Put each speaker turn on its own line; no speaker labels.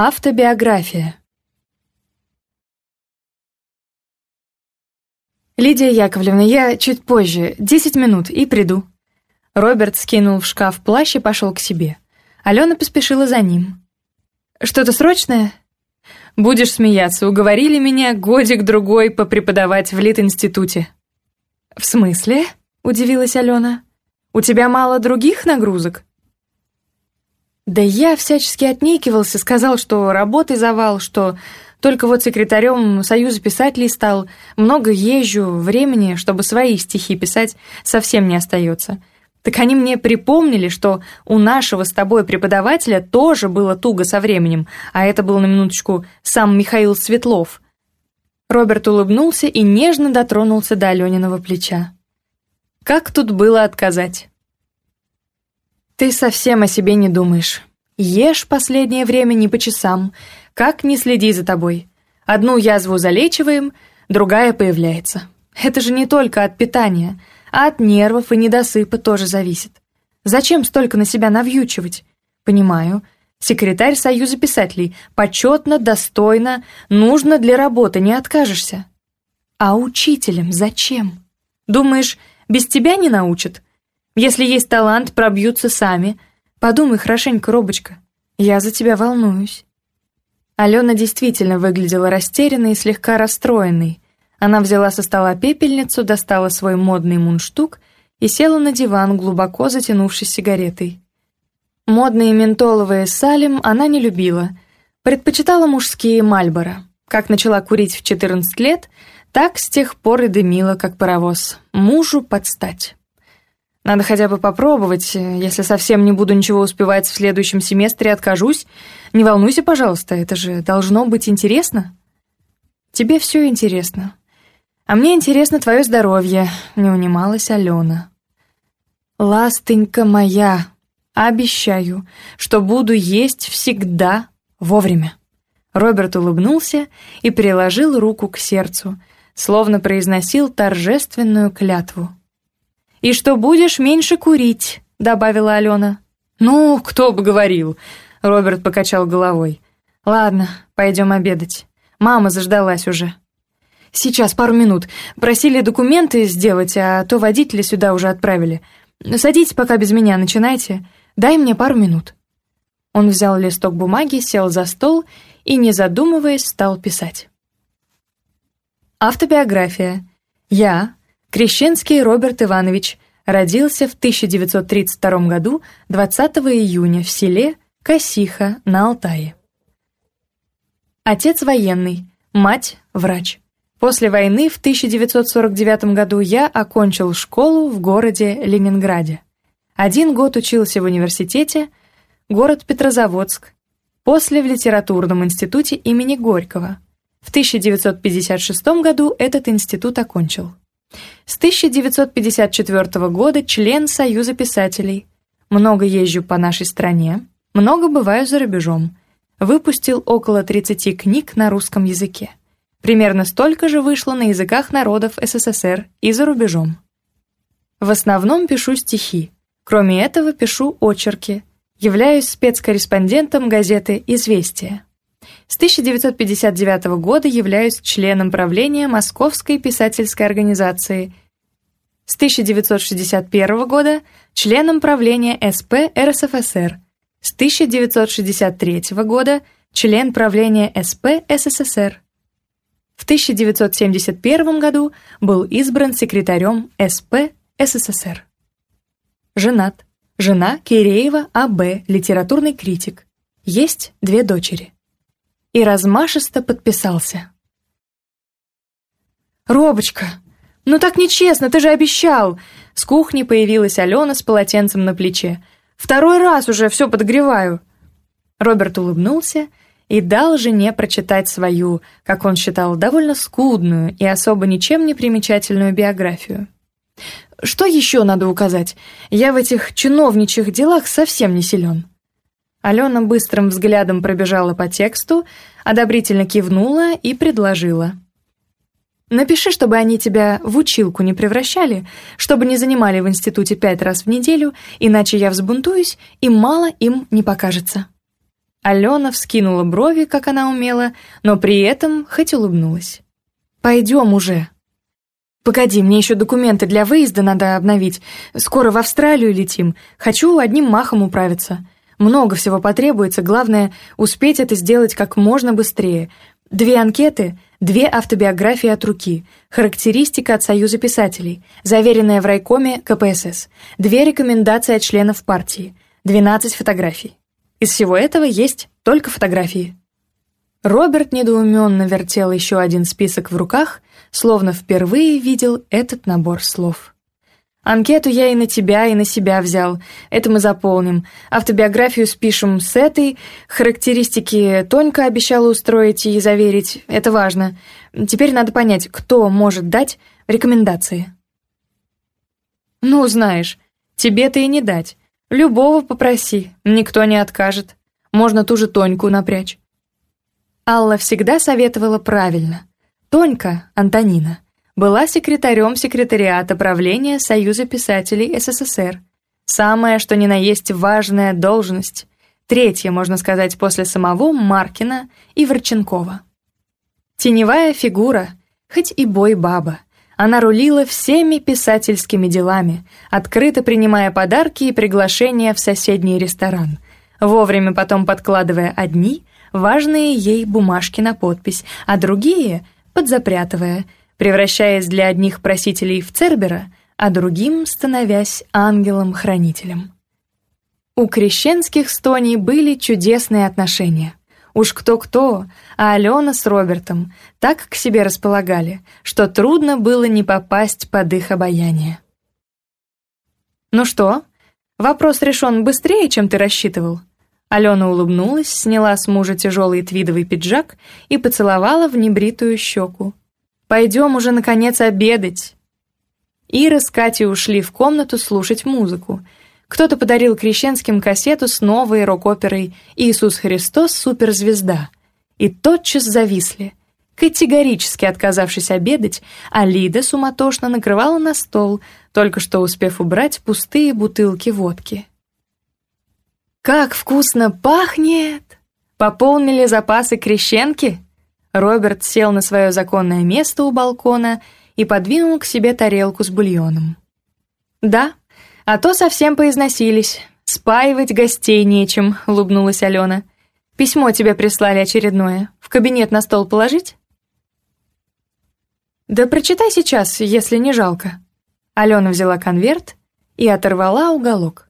Автобиография. «Лидия Яковлевна, я чуть позже, десять минут, и приду». Роберт скинул в шкаф плащ и пошел к себе. Алена поспешила за ним. «Что-то срочное?» «Будешь смеяться, уговорили меня годик-другой попреподавать в Лит институте. «В смысле?» — удивилась Алена. «У тебя мало других нагрузок?» Да я всячески отнекивался, сказал, что работы завал, что только вот секретарем Союза писателей стал, много езжу, времени, чтобы свои стихи писать, совсем не остается. Так они мне припомнили, что у нашего с тобой преподавателя тоже было туго со временем, а это был на минуточку сам Михаил Светлов. Роберт улыбнулся и нежно дотронулся до Алёниного плеча. Как тут было отказать? Ты совсем о себе не думаешь. Ешь последнее время не по часам, как не следи за тобой. Одну язву залечиваем, другая появляется. Это же не только от питания, а от нервов и недосыпа тоже зависит. Зачем столько на себя навьючивать? Понимаю, секретарь Союза писателей, почетно, достойно, нужно для работы, не откажешься. А учителем зачем? Думаешь, без тебя не научат? Если есть талант, пробьются сами. Подумай хорошенько, Робочка. Я за тебя волнуюсь». Алена действительно выглядела растерянной и слегка расстроенной. Она взяла со стола пепельницу, достала свой модный мундштук и села на диван, глубоко затянувшись сигаретой. Модные ментоловые салим она не любила, предпочитала мужские Мальборо. Как начала курить в 14 лет, так с тех пор и дымила, как паровоз. Мужу подстать. Надо хотя бы попробовать. Если совсем не буду ничего успевать в следующем семестре, откажусь. Не волнуйся, пожалуйста, это же должно быть интересно. Тебе все интересно. А мне интересно твое здоровье, не унималась Алена. Ластенька моя, обещаю, что буду есть всегда вовремя. Роберт улыбнулся и приложил руку к сердцу, словно произносил торжественную клятву. «И что будешь меньше курить», — добавила Алена. «Ну, кто бы говорил», — Роберт покачал головой. «Ладно, пойдем обедать. Мама заждалась уже». «Сейчас, пару минут. Просили документы сделать, а то водителя сюда уже отправили. Садитесь пока без меня, начинайте. Дай мне пару минут». Он взял листок бумаги, сел за стол и, не задумываясь, стал писать. Автобиография. Я, Крещенский Роберт Иванович родился в 1932 году 20 июня в селе Косиха на Алтае. Отец военный, мать врач. После войны в 1949 году я окончил школу в городе Ленинграде. Один год учился в университете, город Петрозаводск, после в литературном институте имени Горького. В 1956 году этот институт окончил. С 1954 года член Союза писателей. Много езжу по нашей стране, много бываю за рубежом. Выпустил около 30 книг на русском языке. Примерно столько же вышло на языках народов СССР и за рубежом. В основном пишу стихи. Кроме этого, пишу очерки. Являюсь спецкорреспондентом газеты «Известия». С 1959 года являюсь членом правления Московской писательской организации. С 1961 года членом правления СП РСФСР. С 1963 года член правления СП СССР. В 1971 году был избран секретарем СП СССР. Женат. Жена Киреева А.Б., литературный критик. Есть две дочери и размашисто подписался. «Робочка, ну так нечестно, ты же обещал!» С кухни появилась Алена с полотенцем на плече. «Второй раз уже все подогреваю!» Роберт улыбнулся и дал жене прочитать свою, как он считал, довольно скудную и особо ничем не примечательную биографию. «Что еще надо указать? Я в этих чиновничьих делах совсем не силен». Алена быстрым взглядом пробежала по тексту, одобрительно кивнула и предложила. «Напиши, чтобы они тебя в училку не превращали, чтобы не занимали в институте пять раз в неделю, иначе я взбунтуюсь, и мало им не покажется». Алена вскинула брови, как она умела, но при этом хоть улыбнулась. «Пойдем уже». «Погоди, мне еще документы для выезда надо обновить. Скоро в Австралию летим. Хочу одним махом управиться». Много всего потребуется, главное — успеть это сделать как можно быстрее. Две анкеты, две автобиографии от руки, характеристика от Союза писателей, заверенная в райкоме КПСС, две рекомендации от членов партии, 12 фотографий. Из всего этого есть только фотографии. Роберт недоуменно вертел еще один список в руках, словно впервые видел этот набор слов. Анкету я и на тебя, и на себя взял. Это мы заполним. Автобиографию спишем с этой. Характеристики Тонька обещала устроить и заверить. Это важно. Теперь надо понять, кто может дать рекомендации. Ну, знаешь, тебе-то и не дать. Любого попроси, никто не откажет. Можно ту же Тоньку напрячь. Алла всегда советовала правильно. Тонька, Антонина — была секретарем секретариата правления Союза писателей СССР. Самая, что ни на есть, важная должность. Третья, можно сказать, после самого Маркина и Ворченкова. Теневая фигура, хоть и бой-баба. Она рулила всеми писательскими делами, открыто принимая подарки и приглашения в соседний ресторан, вовремя потом подкладывая одни, важные ей бумажки на подпись, а другие — подзапрятывая — превращаясь для одних просителей в Цербера, а другим становясь ангелом-хранителем. У крещенских с были чудесные отношения. Уж кто-кто, а Алена с Робертом так к себе располагали, что трудно было не попасть под их обаяние. «Ну что, вопрос решен быстрее, чем ты рассчитывал?» Алена улыбнулась, сняла с мужа тяжелый твидовый пиджак и поцеловала в небритую щеку, «Пойдем уже, наконец, обедать!» Ира с Катей ушли в комнату слушать музыку — кто-то подарил крещенским кассету с новой рок-оперой «Иисус Христос. Суперзвезда». И тотчас зависли. Категорически отказавшись обедать, Алида суматошно накрывала на стол, только что успев убрать пустые бутылки водки. «Как вкусно пахнет!» «Пополнили запасы крещенки?» Роберт сел на свое законное место у балкона и подвинул к себе тарелку с бульоном. «Да, а то совсем поизносились. Спаивать гостей нечем», — улыбнулась Алена. «Письмо тебе прислали очередное. В кабинет на стол положить?» «Да прочитай сейчас, если не жалко». Алена взяла конверт и оторвала уголок.